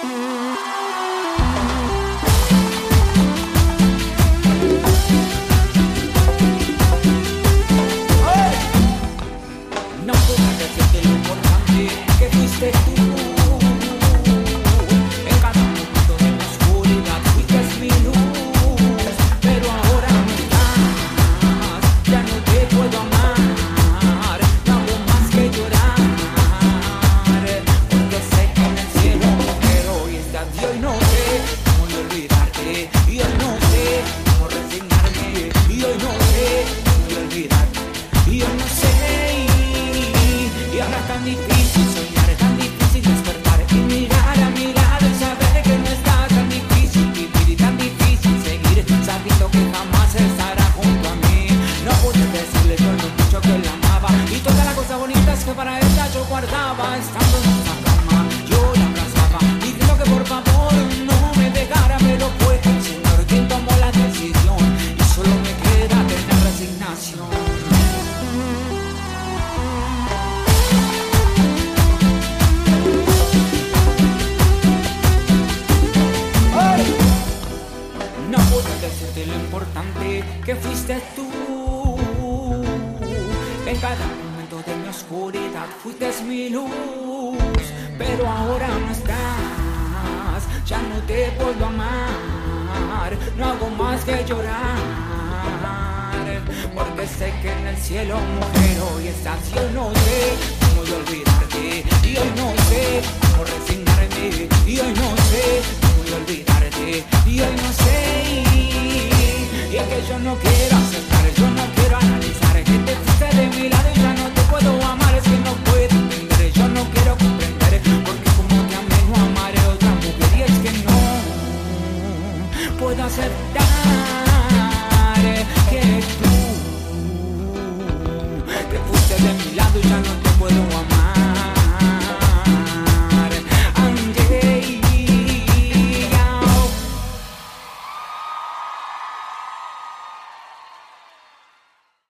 No puedo decirte lo importante que fuiste tú. Pero hoy estás y hoy no decirte lo importante que fuiste tú. En cada momento de mi oscuridad fuiste mi luz. Pero ahora no estás, ya no te puedo amar. No hago más que llorar. Porque sé que en el cielo, mujer, hoy estás. Yo no sé cómo de olvidarte. Y hoy no sé cómo resignarme. Y hoy no sé cómo de olvidarte. Y hoy no sé. Y es que yo no quiero aceptar, yo no quiero analizar. Que te fuiste de mi lado y ya no te puedo amar. Es que no puedo entender, yo no quiero comprender. Porque como te amé, no amaré otra mujer. Y es que no puedo aceptar.